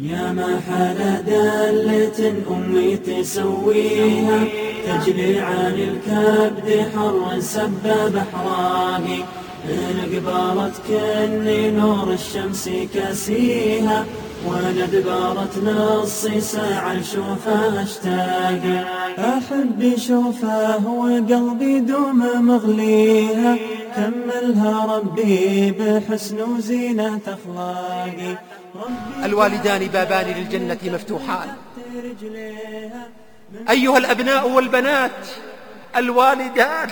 يا ما حال دلة أمي تسويها تجلي عن الكبد حر سبب أحراقي إن قبالت كني نور الشمس كاسيها وأنا دبارت نصي ساعة شوفه اشتاق. أحب شوفه وقلبي دوم مغليها كملها ربي بحسن وزينة أخلاقي. الوالدان بابان للجنة مفتوحان. أيها الأبناء والبنات الوالدان.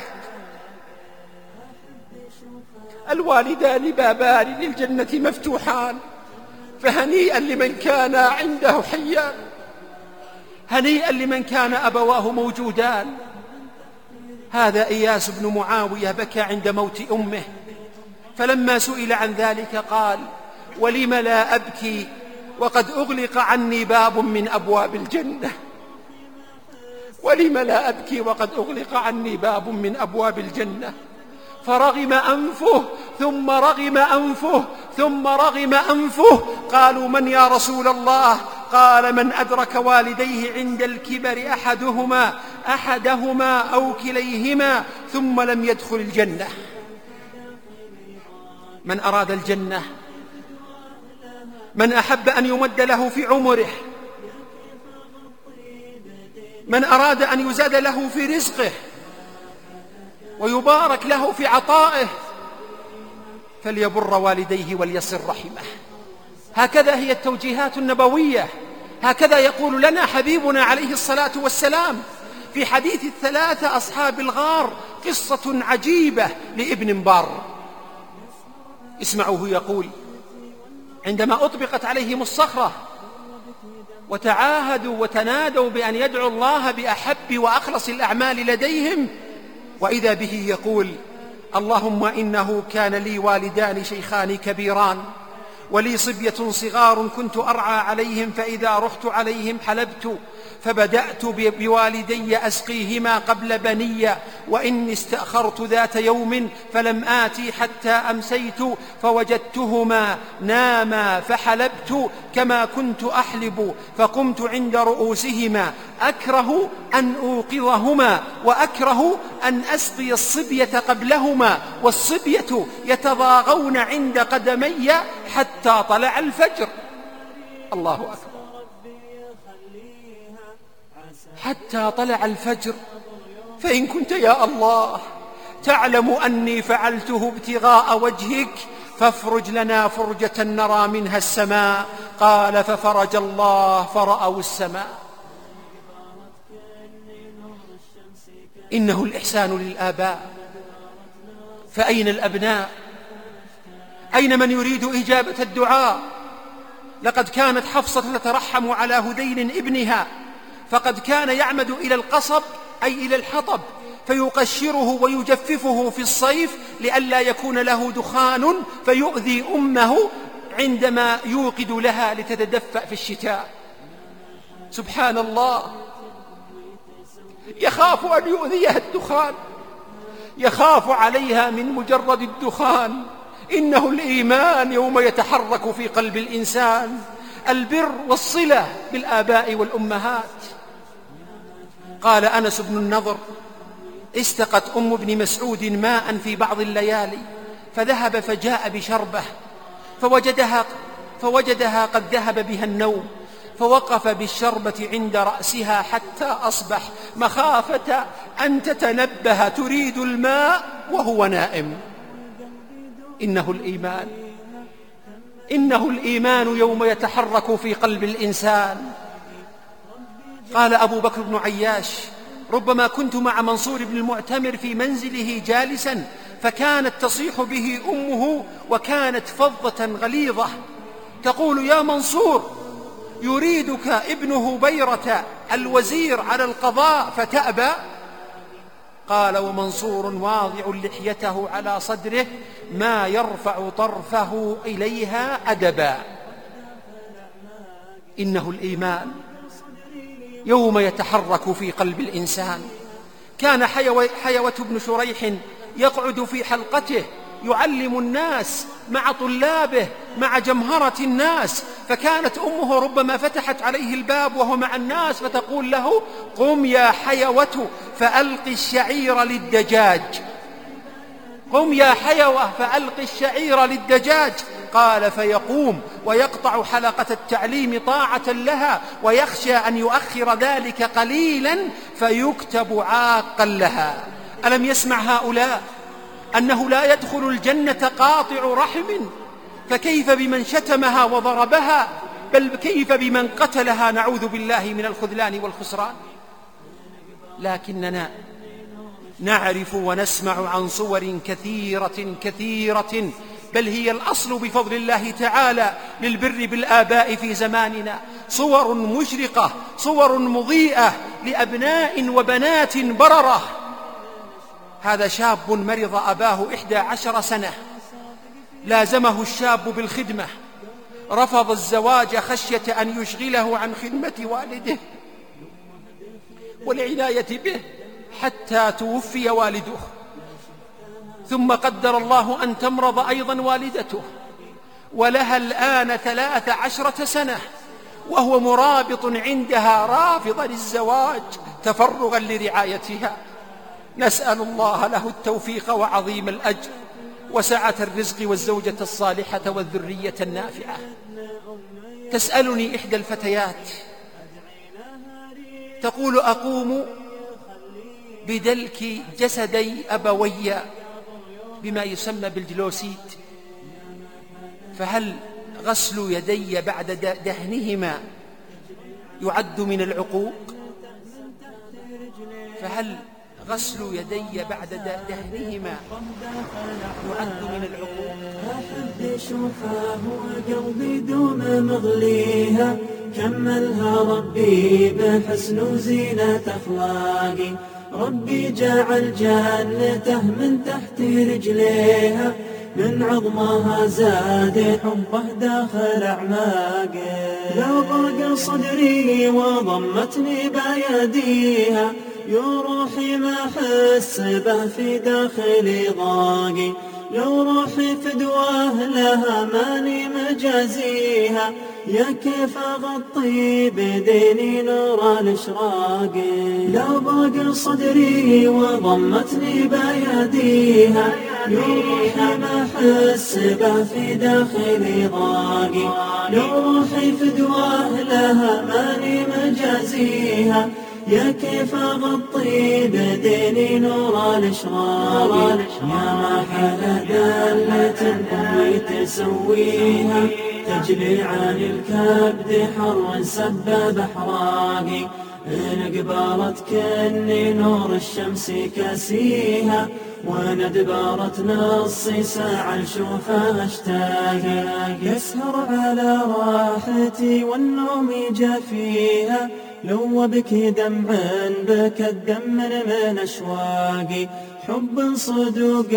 الوالدان بابان للجنة مفتوحان. فهنيئا لمن كان عنده حيان هنيئا لمن كان أبواه موجودان هذا إياس بن معاوية بكى عند موت أمه. فلما سئل عن ذلك قال ولم لا أبكي وقد أغلق عني باب من أبواب الجنة. ولم لا أبكي وقد أغلق عني باب من أبواب الجنة. فرغم أنفه ثم رغم أنفه ثم رغم أنفه قالوا من يا رسول الله؟ قال من أدرك والديه عند الكبر أحدهما أحدهما أو كليهما ثم لم يدخل الجنة. من أراد الجنة؟ من أحب أن يمد له في عمره؟ من أراد أن يزاد له في رزقه؟ ويبارك له في عطائه؟ فليبر والديه وليصل رحمه. هكذا هي التوجيهات النبوية. هكذا يقول لنا حبيبنا عليه الصلاة والسلام في حديث الثلاثة أصحاب الغار قصة عجيبة لابن بار اسمعوه يقول عندما أطبقت عليهم الصخرة وتعاهدوا وتنادوا بأن يدعوا الله بأحب وأخلص الأعمال لديهم وإذا به يقول اللهم إنه كان لي والدان شيخان كبيران ولي صبية صغار كنت أرعى عليهم فإذا رحت عليهم حلبت فبدأت بوالدي أسقيهما قبل بني وإني استأخرت ذات يوم فلم آتي حتى أمسيت فوجدتهما ناما فحلبت كما كنت أحلب فقمت عند رؤوسهما أكره أن أوقظهما وأكره أن أسقي الصبية قبلهما والصبية يتضاغون عند قدمي حتى طلع الفجر. الله أكبر. حتى طلع الفجر. فإن كنت يا الله تعلم أني فعلته ابتغاء وجهك فافرج لنا فرجة نرى منها السماء. قال ففرج الله فرأوا السماء. إنه الإحسان للآباء. فأين الأبناء؟ أين من يريد إجابة الدعاء؟ لقد كانت حفصة تترحم على هذيل ابنها فقد كان يعمد إلى القصب أي إلى الحطب فيقشره ويجففه في الصيف لئلا يكون له دخان فيؤذي أمه عندما يوقد لها لتتدفأ في الشتاء. سبحان الله. يخاف أن يؤذيها الدخان. يخاف عليها من مجرد الدخان. إنه الإيمان يوم يتحرك في قلب الإنسان. البر والصلة بالآباء والأمهات. قال أنس بن النضر استقت أم ابن مسعود ماء في بعض الليالي فذهب فجاء بشربة فوجدها, فوجدها قد ذهب بها النوم. فوقف بالشربة عند رأسها حتى أصبح مخافة أن تتنبه تريد الماء وهو نائم. إنه الإيمان. إنه الإيمان يوم يتحرك في قلب الإنسان. قال أبو بكر بن عياش ربما كنت مع منصور بن المعتمر في منزله جالسا فكانت تصيح به أمه وكانت فظة غليظة. تقول يا منصور يريدك ابن هبيرة الوزير على القضاء فتأبى؟ قال ومنصور واضع لحيته على صدره ما يرفع طرفه إليها أدبا. إنه الإيمان يوم يتحرك في قلب الإنسان. كان حيوة, حيوة بن شريح يقعد في حلقته يعلم الناس مع طلابه مع جمهرة الناس فكانت أمه ربما فتحت عليه الباب وهو مع الناس فتقول له قم يا حيوة فألق الشعير للدجاج. قم يا حيوة فألق الشعير للدجاج. قال فيقوم ويقطع حلقة التعليم طاعة لها ويخشى أن يؤخر ذلك قليلا فيكتب عاقا لها. ألم يسمع هؤلاء أنه لا يدخل الجنة قاطع رحم؟ فكيف بمن شتمها وضربها؟ بل كيف بمن قتلها؟ نعوذ بالله من الخذلان والخسران. لكننا نعرف ونسمع عن صور كثيرة كثيرة بل هي الأصل بفضل الله تعالى للبر بالآباء في زماننا. صور مشرقة صور مضيئة لأبناء وبنات بررة. هذا شاب مرض أباه إحدى عشر سنة. لازمه الشاب بالخدمة. رفض الزواج خشية أن يشغله عن خدمة والده. والعناية به حتى توفي والده. ثم قدر الله أن تمرض أيضا والدته. ولها الآن ثلاث عشرة سنة. وهو مرابط عندها رافضا للزواج تفرغا لرعايتها. نسأل الله له التوفيق وعظيم الأجر. وسعة الرزق والزوجة الصالحة والذرية النافعة. تسألني إحدى الفتيات تقول أقوم بدلك جسدي أبوي بما يسمى بالجلوسيد فهل غسل يدي بعد دهنهما يعد من العقوق؟ فهل غسل يدي بعد دهنهما يعد من العقوق. أحب شفاه وقلبي دون مغليها كملها ربي بحسن وزينة أخلاقي. ربي جعل جنته من تحت رجليها من عظمها زاد حبه داخل أعماقي. لو ضاق صدري وضمتني بأيديها يا روحي ما أحس به في داخلي ضاقي. لو روحي فدواه لها ماني مجازيها. يا كيف أغطي بديني نور الإشراق. لو ضاق صدري وضمتني بيديها روحي ما أحس به في داخلي ضاقي. لو روحي فدواه لها ماني مجازيها. يا كيف أغطي بديني نور الإشراق يا ما حل دلة أمي تسويها تجلي عن الكبد حر سبب أحراقي إن قبلت كني نور الشمس كسيها وإن أدبرت نصي ساعة نشوفها اشتاقي يسهر على راحتي والنوم جافيها لو بكي دمع بك الدم من أشواقي حب صدوق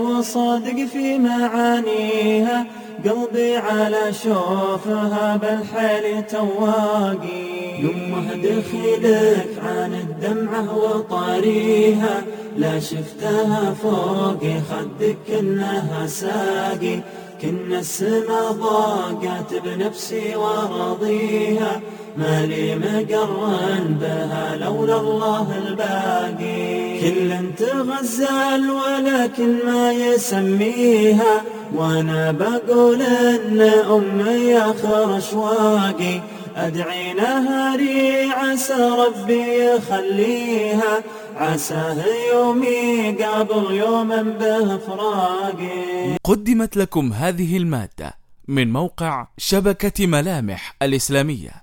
وصادق في معانيها. قلبي على شوفها بالحيل تواقي يمه دخلك عن الدمعة وطاريها. لا شفتها فوق خدك كنها ساقي. كن السما ضاقت بنفسي وراضيها مالي مقرن بها لولا الله الباقي. كل تغزل ولكن ما يسميها وأنا بقول إن أمي اخر اشواقي أدعي نهاري عسى ربي يخليها. عساه يومي قبل يوم بفراقي قدمت لكم هذه المادة من موقع شبكة ملامح الإسلامية.